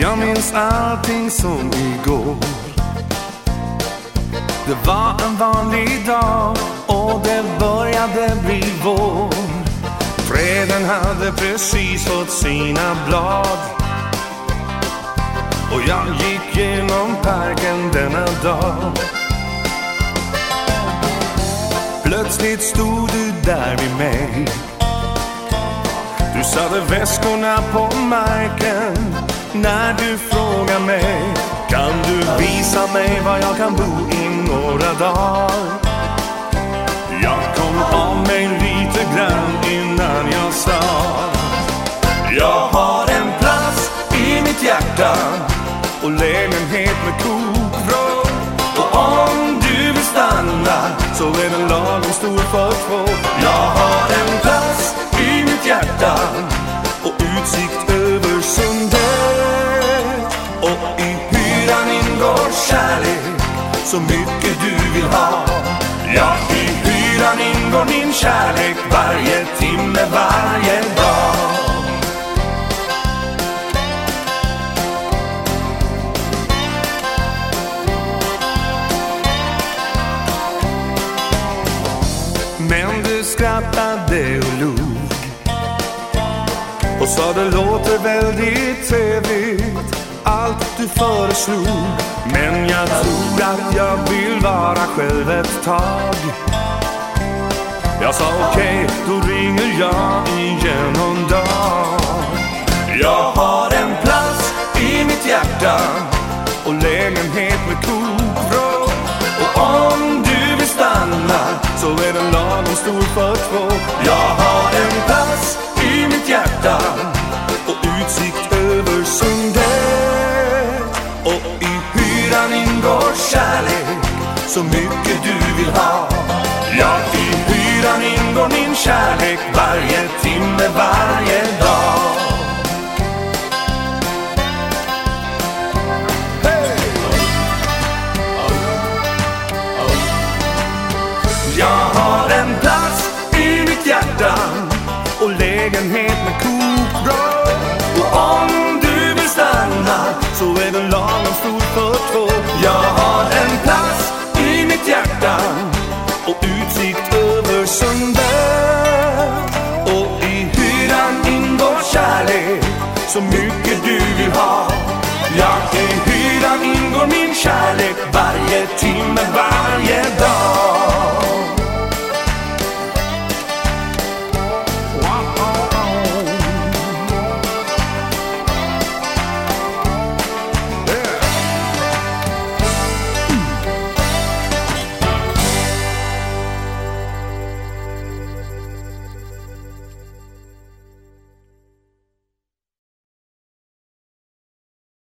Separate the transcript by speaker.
Speaker 1: Jag minns allting som igår. Det var en vanlig dag och det började bli vår. Träden hade precis fått sina blad. Och jag gick genom parken denna dag. Plötsligt stod du där vid mig. Du satte väskorna på marken när du frågar mig Kan du visa mig var jag kan bo i några dagar? Jag kom av mig lite grann innan jag sa Jag har en plats i mitt hjärta och lägenhet med kokvrå. Och om du vill stanna så är den lagom stor för två hjärta och utsikt över sundet. Och i hyran ingår kärlek så mycket du vill ha. Ja, i hyran ingår min kärlek varje timme, varje dag. Men du skrattade och log och sa det låter väldigt trevligt allt du föreslog. Men jag tror att jag vill vara själv ett tag. Jag sa okej, okay, då ringer jag igen någon dag. Jag har en plats i mitt hjärta och lägenhet med kokvrå. Och om du vill stanna så är den lagom stor för två Jag har vår kärlek så mycket du vill ha. Ja, i hyran ingår min kärlek varje timme, varje dag. Hey! Jag har en plats i mitt hjärta och lägenhet med kokvrå. Och utsikt över sundet. Och i hyran ingår kärlek så mycket du vill ha. Ja, i hyran ingår min kärlek varje timme, varje